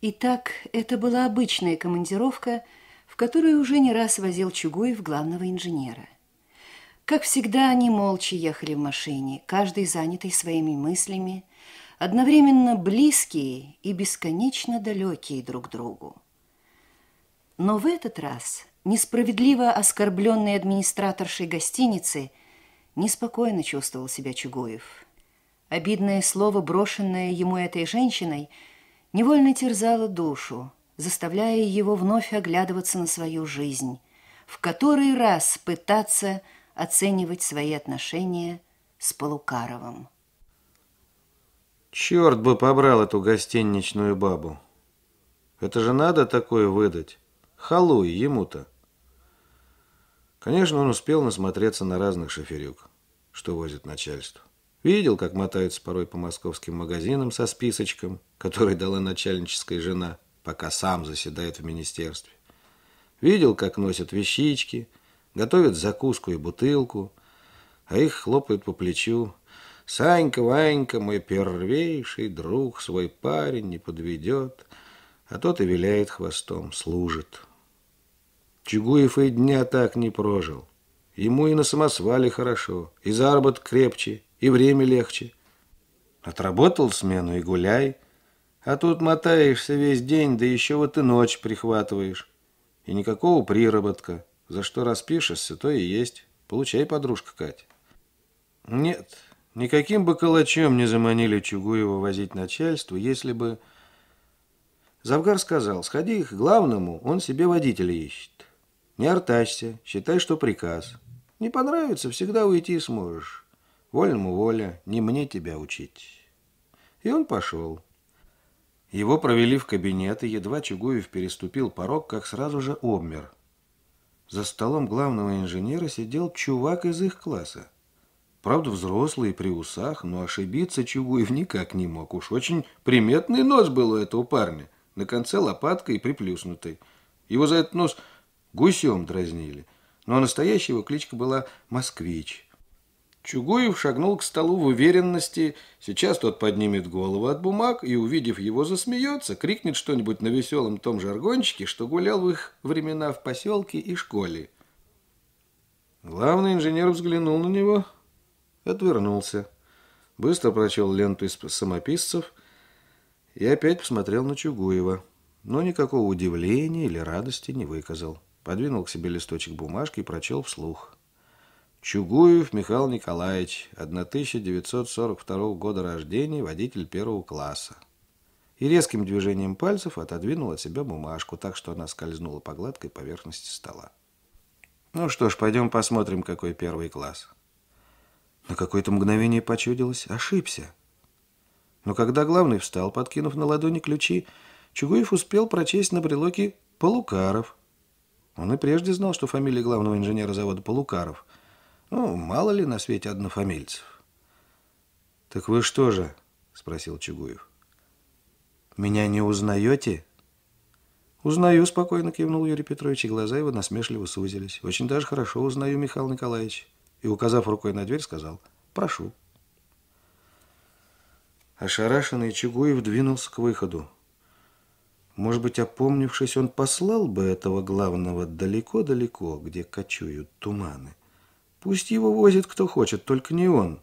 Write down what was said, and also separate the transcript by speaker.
Speaker 1: Итак, это была обычная командировка, в которую уже не раз возил Чугуев главного инженера. Как всегда, они молча ехали в машине, каждый занятый своими мыслями, одновременно близкие и бесконечно далекие друг другу. Но в этот раз несправедливо оскорбленный администраторшей гостиницы неспокойно чувствовал себя Чугуев. Обидное слово, брошенное ему этой женщиной – невольно терзала душу, заставляя его вновь оглядываться на свою жизнь, в который раз пытаться оценивать свои отношения с Полукаровым.
Speaker 2: Черт бы побрал эту гостиничную бабу. Это же надо такое выдать. Халуй ему-то. Конечно, он успел насмотреться на разных шоферюк, что возит начальство. Видел, как мотаются порой по московским магазинам со списочком, который дала начальническая жена, пока сам заседает в министерстве. Видел, как носят вещички, готовят закуску и бутылку, а их хлопают по плечу. Санька, Ванька, мой первейший друг, свой парень не подведет, а тот и виляет хвостом, служит. Чугуев и дня так не прожил. Ему и на самосвале хорошо, и заработок крепче, и время легче. Отработал смену и гуляй, а тут мотаешься весь день, да еще вот и ночь прихватываешь. И никакого приработка. За что распишешься, то и есть. Получай, подружка Катя. Нет, никаким бы калачом не заманили Чугуева возить начальство, если бы... Завгар сказал, сходи к главному, он себе водителя ищет. Не артачься, считай, что приказ. Не понравится, всегда уйти сможешь. Вольному воля, не мне тебя учить. И он пошел. Его провели в кабинет, и едва Чугуев переступил порог, как сразу же обмер. За столом главного инженера сидел чувак из их класса. Правда, взрослый, при усах, но ошибиться Чугуев никак не мог. Уж очень приметный нос был у этого парня. На конце лопаткой приплюснутый. Его за этот нос гусем дразнили. Но настоящая его кличка была «Москвич». Чугуев шагнул к столу в уверенности. Сейчас тот поднимет голову от бумаг и, увидев его, засмеется, крикнет что-нибудь на веселом том жаргончике, что гулял в их времена в поселке и школе. Главный инженер взглянул на него, отвернулся. Быстро прочел ленту из самописцев и опять посмотрел на Чугуева. Но никакого удивления или радости не выказал. Подвинул к себе листочек бумажки и прочел вслух. Чугуев Михаил Николаевич, 1942 года рождения, водитель первого класса. И резким движением пальцев отодвинул от себя бумажку, так что она скользнула по гладкой поверхности стола. Ну что ж, пойдем посмотрим, какой первый класс. На какое-то мгновение почудилось, ошибся. Но когда главный встал, подкинув на ладони ключи, Чугуев успел прочесть на брелоке «Полукаров». Он и прежде знал, что фамилия главного инженера завода Полукаров – ну, мало ли на свете однофамильцев. Так вы что же? Спросил Чугуев. Меня не узнаете? Узнаю, спокойно кивнул Юрий Петрович, и глаза его насмешливо сузились. Очень даже хорошо узнаю, Михаил Николаевич. И, указав рукой на дверь, сказал, прошу. Ошарашенный Чугуев двинулся к выходу. Может быть, опомнившись, он послал бы этого главного далеко-далеко, где кочуют туманы. Пусть его возит кто хочет, только не он.